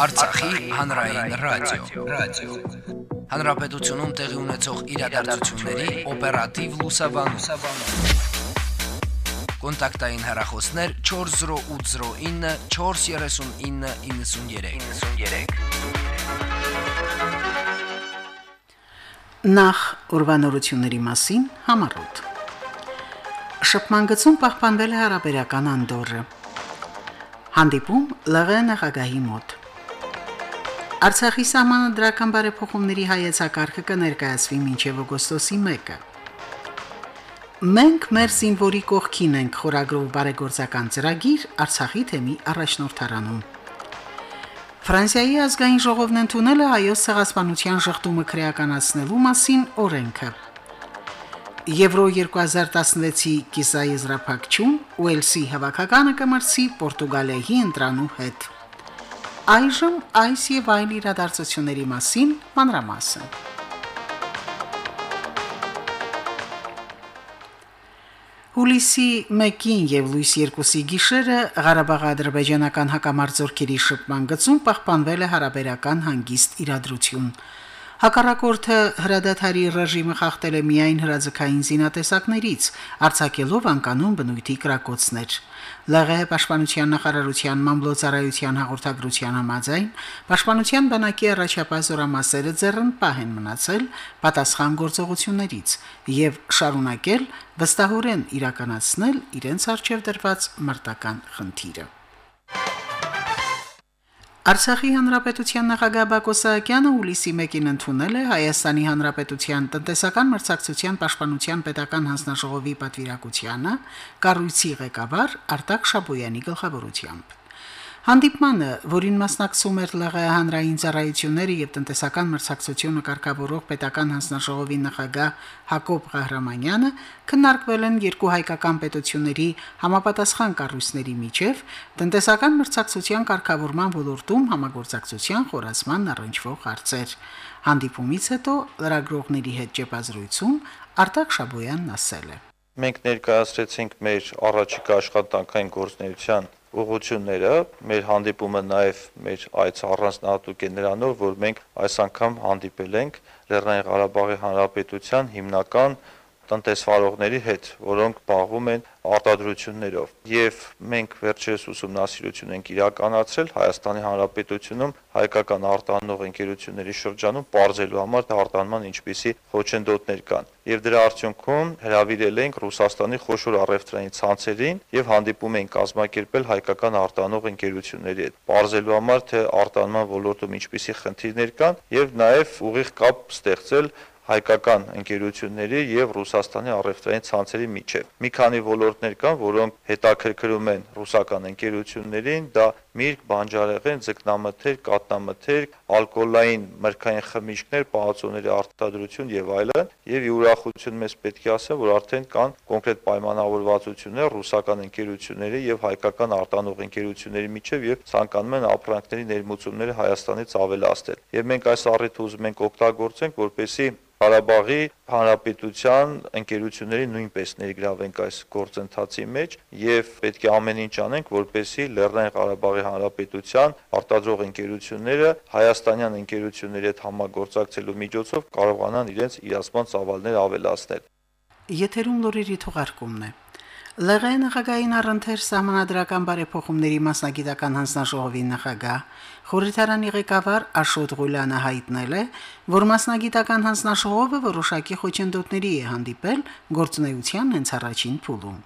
Արցախի հանրային ռադիո, ռադիո։ Հանրապետությունում տեղի ունեցող իրադարձությունների օպերատիվ լուսաբանում։ Կոնտակտային հեռախոսներ 40809 43993։ 93։ Նախ ուրվանորությունների մասին համառոտ։ Շփման գծում պահպանվել է հարաբերական անդորը։ Հանդիպում ԼՂ նախագահի մոտ։ Արցախի սահմանադրական բարեփոխումների հայեցակարգը կներկայացվի մինչև օգոստոսի 1-ը։ Մենք մեր զինվորի կողքին ենք խորագրով բարեգործական ծրագիր Արցախի թեմի առաջնորդարանում։ Ֆրանսիայի ազգային ժողովն ընդունել է հայոց ցեղասպանության շղթումը քրեականացնելու մասին օրենքը։ Եվրո 2016-ի կիսաեզրափակչում Ուելսի հավաքականը կմրցի Պորտուգալիայի ընտրանու հետ։ Այժմ այս եւ այլ իրադարձությունների մասին մանրամասն։ Հուլիսի 1-ին եւ լույս 2-ի գիշերը Ղարաբաղի ադրբեջանական հակամարտությունների շփման գծում պահպանվել է հարաբերական հանգիստ իրադրություն։ Հակառակորդը հրադադարի ռեժիմը խախտել է միայն հրաձգային զինատեսակներից, արձակելով անկանոն բնույթի կրակոցներ։ ԼՂՀ պաշտպանության նախարարության մամլոյցարայության հաղորդագրության համաձայն. Պաշտպանության բանակի առաջապահ զորամասերը ձեռնպահ են մնացել պատասխան գործողություններից եւ շարունակել վստահորեն իրականացնել իրենց արժեվ դրված մարտական խնդիրը։ Արցախի հանրապետության նախագահ Բակո Սահակյանը հուլիսի 1-ին ընդունել է Հայաստանի հանրապետության տնտեսական մրցակցության պաշտպանության պետական հանձնաժողովի պատվիրակությանը կառույցի ղեկավար Արտակ Շաբոյանի գլխավորությամբ։ Հանդիպմանը, որին մասնակցում էր ԼՂՀ հանրային ծառայությունների եւ տնտեսական մրցակցությունը կարգավորող պետական հանձնաժողովի նախագահ Հակոբ Ղահրամանյանը, քննարկվել են երկու հայկական պետությունների համապատասխան կառույցների միջև տնտեսական մրցակցության կարգավորման ոլորտում համագործակցության խորացման առնչվող հարցեր։ Հանդիպումից հետո լրագրողների հետ ճեպազրույցում Արտակ Շաբոյանն ասել է. Մենք ներկայացրեցինք մեր առաջիկա աշխատանքային գործնեության ուղությունները մեր հանդիպումը նաև մեր այց առանձնահատուկ է նրանով, որ մենք այս անգամ հանդիպել ենք Լեռնային Ղարաբաղի Հանրապետության հիմնական տնտեսվարողների հետ, որոնք զբաղվում են արտադրություններով։ Եվ մենք վերջերս ուսումնասիրություն ենք իրականացրել Հայաստանի Հանրապետությունում հայկական արտանող ընկերությունների շրջանում բարձելու համար արտանման ինչպիսի խոչընդոտներ կան։ Եվ դրա արդյունքում հրավիրել ենք Ռուսաստանի խոշոր առևտրային ցանցերին եւ հանդիպում ենք կազմակերպել հայկական արտանող ընկերությունների հետ։ Բարձելու համար թե արտանման ոլորտում ինչպիսի խնդիրներ կան եւ նաեւ ուղիղ կապ ստեղծել հայկական ընկերությունների եւ Ռուսաստանի առևտրային ցանցերի միջև։ Մի քանի ոլորտներ կան, որոնք հետաքրքրում են ռուսական ընկերություններին, դա միրգ, բանջարեղեն, ձկնամթերք, կատնամթերք, ալկոհոլային մրգային խմիչքներ, պահածոների արտադրություն եւ այլն, եւ ուրախություն մեզ պետք է ասեմ, որ արդեն կան կոնկրետ պայմանավորվածություններ ռուսական ընկերությունների եւ հայկական արտանող ընկերությունների միջև եւ ցանկանում են ապրանքների ներմուծումները Հայաստանից ավելացնել։ Եվ մենք այս առիթը ուզում ենք օգտագործենք, որպեսզի Ղարաբաղի Հանրապետության ընկերությունների նույնպես ներգրավենք այս գործընթացի մեջ եւ պետք է ամեն ինչ անենք, որպեսզի Լեռնային Ղարաբաղի Հանրապետության արտադրող ընկերությունները հայաստանյան ընկերությունների հետ համագործակցելու միջոցով կարողանան իրենց իրացման ծավալները ավելացնել։ Եթերում լուրերի թողարկումն է։ ԼՂ նախագահային առընթեր սահմանադրական բարեփոխումների մասնագիտական հանձնաժողովի նախագահ Խորհրդարանի ղեկավար Աշոտ Ղուլյանը հայտնել է, որ մասնագիտական հանձնաժողովը որոշակի խոչընդոտների է հանդիպել գործունեության հենց առաջին փուլում։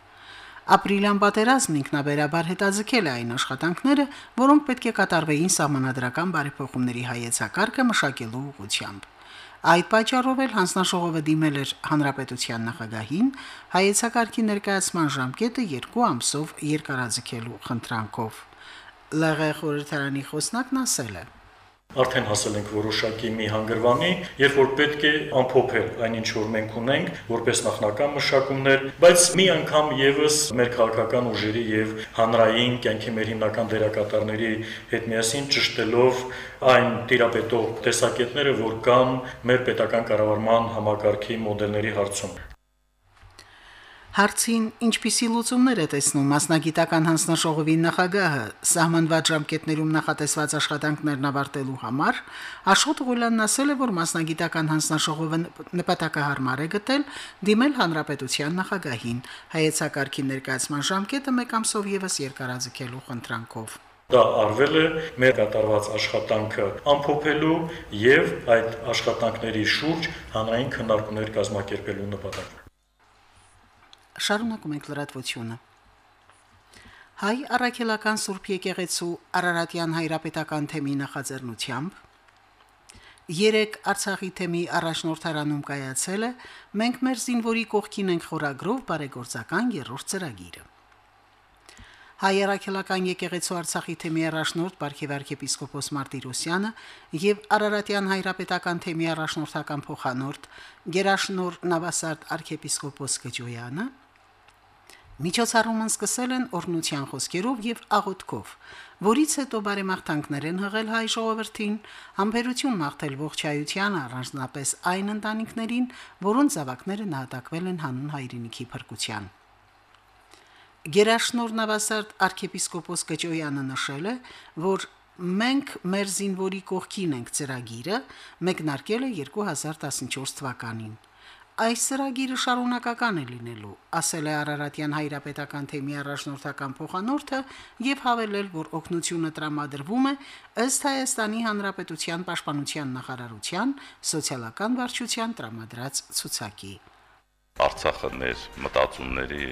Ապրիլյան պատերազմն ինքնաբերաբար հետաձգել է այն աշխատանքները, որոնք պետք է կատարվեին սահմանադրական բարեփոխումների հայեցակարգը մշակելու ուղղությամբ։ Այդ պատճառով էլ հանձնաշողովը դիմել էր հանրապետության նախագահին հայեցակարգի ներկայացման ժամկետը 2 ամսով երկարաձգելու խնդրանքով։ ԼՂ խորհրդարանի խոսնակն ասել է. Արդեն հասել ենք որոշակի մի հանգրվանի, երբ որ պետք է ամփոփել այնինչ որ մենք ունենք որպես նախնական մշակումներ, բայց մի անգամ եւս մեր քաղաքական ուժերի եւ հանրային կյանքի մեր հիմնական դերակատարների հետ միասին ճշտելով այն տիրապետող տեսակետները, որ կան մեր պետական կառավարման համակարգի մոդելների հարցում։ Հարցին ինչպիսի լուծումներ է տեսնում մասնագիտական հանձնաժողովի նախագահը սահմանված ժամկետներում նախատեսված աշխատանքներն ավարտելու համար, Աշոտ Ղուլյանն ասել է, որ մասնագիտական հանձնաժողովը նպատակահարմար է գտել դիմել հանրապետության նախագահին հայեցակարգի ներկայացման ժամկետը մեկ ամսով եւս երկարաձգելու խնդրանքով։ Դա արվել է մեր կատարված աշխատանքը ամփոփելու եւ այդ աշխատանքների շուրջ հանրային քննարկումներ կազմակերպելու նպատակով։ Շարունակում ենք լրատվությունը։ Հայ առաքելական Սուրբ եկեղեցու Արարատյան հայրապետական թեմի նախաձեռնությամբ Երեք Արցախի թեմի առաջնորդարանում կայացել է մենք մեր զինվորի կողքին ենք խորագրով բարեգործական երրորդ ծրագիրը։ Հայերակելական եկեղեցու Արցախի թեմի առաջնորդ Բարքև arczepiskopos Մարտիրոսյանը եւ Արարատյան հայրապետական թեմի առաջնորդական փոխանորդ Գերաշնոր Նավասարդ arczepiskopos Կջոյանը Միջոցառումն սկսել են օրնության խոսքերով եւ աղոթքով, որից հետո բարեմաղթանքներ են հղել հայ ժողովրդին, համբերություն մաղթել ողջայության առանձնապես այն ընտանիքներին, որոնց զավակները նահատակվել են հանուն հայրենիքի փրկության։ Գերաշնոր Նավասարդ arczepiskopos Կճոյանը նշել է, որ մենք մեր զինվորի կողքին ենք ծրագիրը մեկնարկել է 2014 թվականին։ Այս ծրագիրը շարունակական է լինելու, ասել է Արարատյան հայրապետական թեմի առաջնորդական փոխանորդը եւ հավելել, որ օգնությունը տրամադրվում է ըստ Հայաստանի Հանրապետության Պաշտպանության նախարարության սոցիալական վարչության տրամադրած ցուցակի։ Արցախը մեր մտածումների,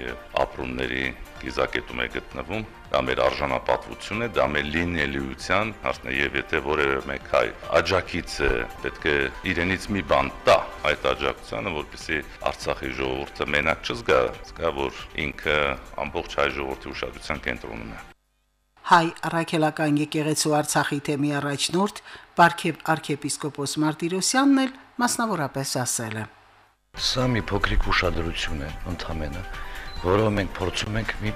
ապրումների գիզակետում է գտնվում, դա մեր արժանապատվություն է, դա մեր լինելիության հարցն է եւ եթե որևէ մեկ հայ աջակից է, պետք է իրենից մի բան տա այդ աջակցությանը, որպեսզի Արցախի ժողովուրդը մենակ չզգա, զգա, որ ինքը ամբողջ հայ ժողովրդի ուշադրության կենտրոնում է։ Հայ առաքելական եկեղեցու Արցախի թեմի առաջնորդ Պարքև arczepiskopos Մարտիրոսյանն էլ մասնավորապես ասել է. Սա մի փոքրիկ ուշադրություն է ընդամենը, որով մենք փորձում ենք մի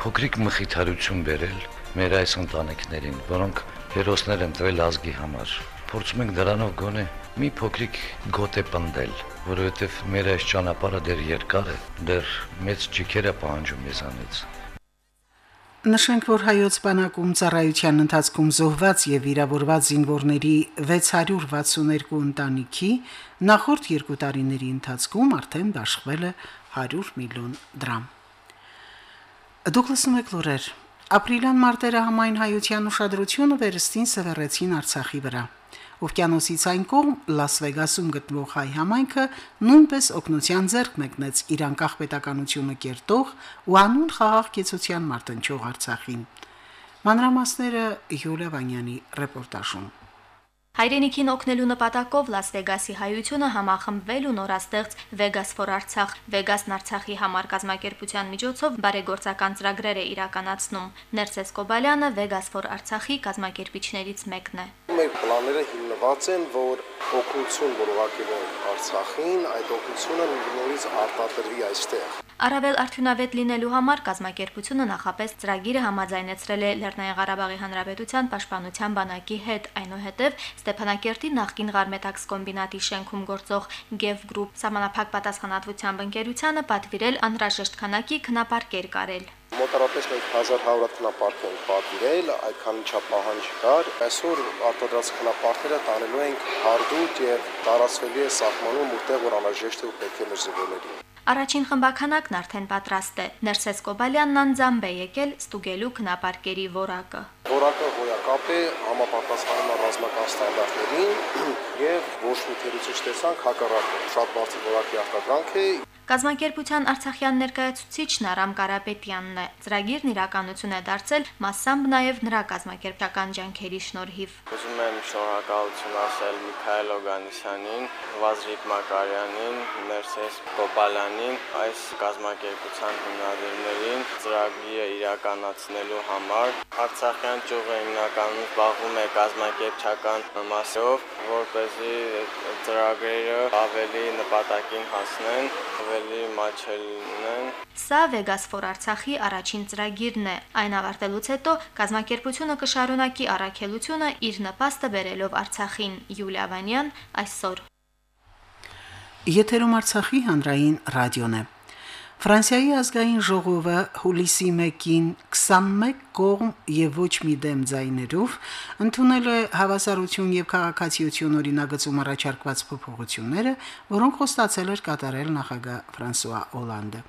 փոքրիկ մխիթարություն բերել մեր այս ընտանիքներին, որոնք հերոսներ են տվել ազգի համար։ Փորձում ենք դրանով գոնե մի փոքրիկ գոտե պնդել, որովհետև մեր այս ճանապարհը դեռ երկար է, դեռ մեծ ջիքեր է պահանջում մեզանից։ Նշենք, որ հայոց բանակում ծառայության ընթացքում զոհված եւ վիրավորված զինվորների 662 ընտանիքի նախորդ երկու տարիների ընթացքում արդեն դաշխվել է 100 միլիոն դրամ։ եք լուրեր։ Ապրիլյան մարտերը համայն հայության ուշադրությունը վերստին սևեռեցին Արցախի վրա։ Օվկիանոսից այն կողմ Լաս Վեգասում գտնվող հայ համայնքը նույնպես օգնության ձեռք մեկնեց իր անկախ պետականությունը կերտող ու անուն խաղաղ կեցության մարտնչող Արցախին։ Մանրամասները Յուլիա Վանյանի ռեպորտաժում։ Հայրենիքին օգնելու նպատակով Լաս Վեգասի հայությունը համախմբվել ու նորաստեղծ Vegas for Artsakh Vegas-ն Արցախի համար կազմակերպության միջոցով բարեգործական ծրագրեր է իրականացնում։ Ներսես Կոբալյանը Vegas for Artsakh-ի կազմակերպիչներից մեկն է։ Մեր պլանները հիմնված են, որ օգնություն, որ ուղարկել Արցախին, այդ օգնությունը նորից արտադրվի այստեղ։ Արավել արդյունավետ լինելու համար կազմակերպությունը նախապես ծրագիրը համաձայնեցրել է Լեռնային Ղարաբաղի Հանրապետության Պաշտպանության բանակի հետ, այնուհետև Ստեփանակերտի նախկին Ղարմետաքս կոմբինատի շենքում գործող Gev Group համանախապակ պատասխանատվությամբ ընկերությանը պատվիրել անհրաժեշտ քանակի քնապարկեր կարել։ Մոտարապես մենք 1100 հատ քնապարկ ենք պատվիրել, այդքան չափ պահանջ կար։ Այսօր արտադրած քնապարկերը տանելու ենք Հարդուտ եւ տարածվելի է սահմանում, որտեղ որ անհրաժեշտ է ու պետք է մեր զինվորներին։ Առաջին խմբականակն արդեն պատրաստ է։ Ներսես Կոբալյանն անձամբ է եկել ստուգելու քնապարկերի որակը։ Որակը հոյակապ է, համապատասխանում է ռազմական ստանդարտներին եւ ոչ մի թերություն չտեսանք հակառակը։ Շատ բարձր որակի արտադրանք է, Կազմակերպության Արցախյան ներկայացուցիչն Արամ Կարապետյանն է։ Ծրագիրն իրականություն է դարձել massամբ նաև նրա կազմակերպական ջանքերի շնորհիվ։ Ուզում եմ շնորհակալություն ասել Միքայել Օգանիսյանին, Վազրիկ Մակարյանին, Ներսես Կոպալյանին, այս կազմակերպության հիմնադիրներին ծրագիրը իրականացնելու համար։ Արցախյան ճյուղը հիմնականում զբաղվում է կազմակերպչական մասով, որ เป զի ծրագրերը ավելի նպատակին հասնեն, ավելի մաչել լինեն։ Սա Vegas for Artsakh-ի առաջին ծրագիրն է։ Այն ավարտելուց հետո կազմակերպությունը կշարունակի առաքելությունը իր նպաստը բերելով Արցախին։ Յուլիա Վանյան այսօր։ Եթերում Արցախի հանրային ռադիոն է։ Ֆրանսիայի ազգային ժողովը հուլիսի 1-ին 21 կողմ եւ ոչ մի դեմ ձայներով ընդունել է հավասարություն եւ քաղաքացիություն օրինագծում առաջարկված փոփոխությունները, որոնք խոստացել էր կատարել նախագահ Ֆրանսուয়া Օլանդը։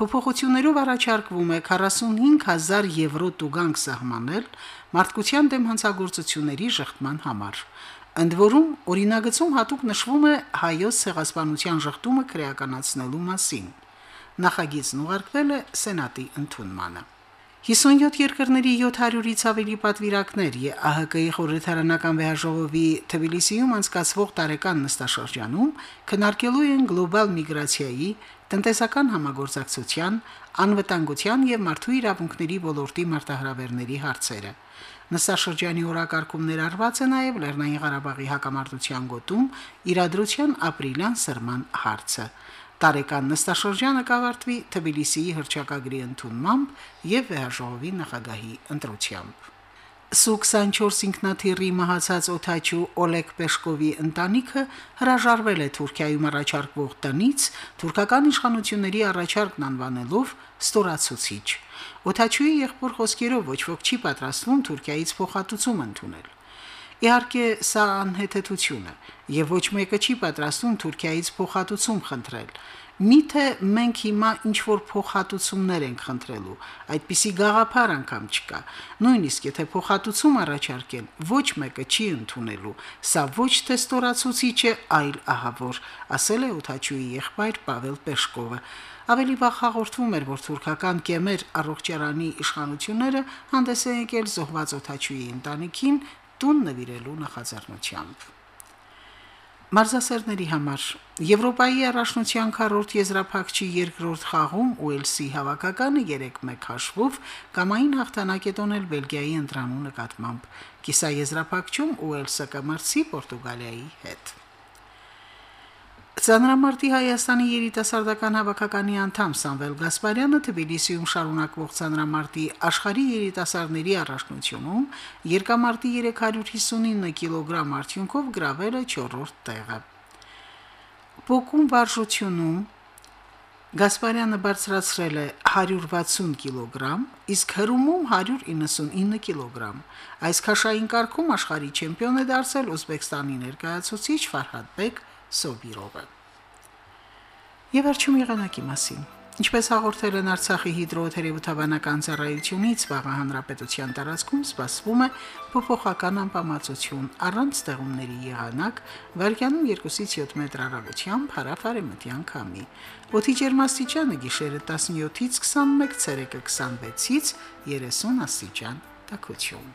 Փոփոխություններով առաջարկվում է 45000 եվրո տուգանք սահմանել մարդկության դեմ հանցագործությունների շղթման համար։ Ընդ որում, օրինագծում հատուկ նշվում է հայոց ցեղասպանության շղթումը քրեականացնելու մասին նախագիծն ուղարկվել է Սենատի ընդունմանը։ 57 երկրների 700-ից ավելի պատվիրակներ ԵԱՀԿ-ի խորհրդարանական վեհաժողովի Թբիլիսիում անցկացվող տարեկան նստաշրջանում քննարկելու են գլոբալ միգրացիայի, տնտեսական համագործակցության, անվտանգության եւ մարդու իրավունքների ոլորտի մարտահրավերների հարցերը։ Նստաշրջանի օրակարգում ներառված է նաև Լեռնային Ղարաբաղի հակամարտության գոտում իրադրության ապրիլյան սրման հարցը։ Տարեկան նստաշրջանը կավարտվի Թբիլիսիի հրճակագրի ընդունմամբ եւ վեհաժողովի նախագահի ընտրությամբ։ Սու-24 ինքնաթիռի մահացած օթաչու Օլեգ Պեշկովի ընտանիքը հրաժարվել է Թուրքիայում առաջարկվող տնից թուրքական իշխանությունների առաջարկն անվանելով ստորացուցիչ։ Օթաչուի եղբոր խոսքերով ոչ ոք չի պատրաստվում Թուրքիայից փոխհատուցում ընդունել։ Իհարկե, սա անհեթեթություն է, եւ ոչ մեկը չի պատրաստվում Թուրքիայից փոխհատուցում խնդրել։ Միթե մենք հիմա ինչ որ փոխհատուցումներ ենք խնդրելու, այդպիսի գաղափար անգամ չկա։ Նույնիսկ եթե փոխհատուցում առաջարկեն, ոչ մեկը չի ընդունելու։ Սա ոչ թե ստորացուցիչ է, այլ ահավոր, ասել է Օթաչուի եղբայր Պավել Պեշկովը։ Ավելի վաղ հաղորդվում էր, որ թուրքական կեմեր առողջարանի իշխանությունները հանդես են եկել զոհված Օթաչուի ընտանիքին տուն նվիրելու նախաձեռնությամբ։ Մարզասերների համար. Եվրոպայի առաջնության քառորդ եզրափակչի երկրորդ խաղում Ուելսի հավաքականը 3-1 հաշվով կամային հաղթանակ է տոնել Բելգիայի ընտրանու նկատմամբ։ Կիսաեզրափակչում Ուելսը կմրցի Պորտուգալիայի հետ։ Ծանրամարտի Հայաստանի երիտասարդական հավաքականի անդամ Սամվել Գասպարյանը Թբիլիսիում շարունակվող ծանրամարտի աշխարհի երիտասարդների առաջնությունում երկամարտի 359 կիլոգրամ արդյունքով գրավել է 4-րդ տեղը։ Պոկում վարժությունում Գասպարյանը բարձրացրել է 160 կիլոգրամ, իսկ հրումում 199 կիլոգրամ։ Այս քաշային կարգում աշխարհի չեմպիոն է դարձել Ուզբեկստանի ներկայացուցիչ Ֆարհադբեկ Սոբիրովը։ Եվ վերջում եղանակի մասին։ Ինչպես հաղորդել են Արցախի հիդրոթերապևտաբանական ծառայությունից, վաղ հանրապետության տարածքում սպասվում է փոփոխական անբավարարություն առանց ստեղումների եղանակ, վարկյանում 2-ից 7 մետր հեռագությամբ հարավարեմտյան քամի։ Օդի ջերմաստիճանը գիշերը 17-ից 21, ցերեկը 26-ից 30 աստիճան տաքություն։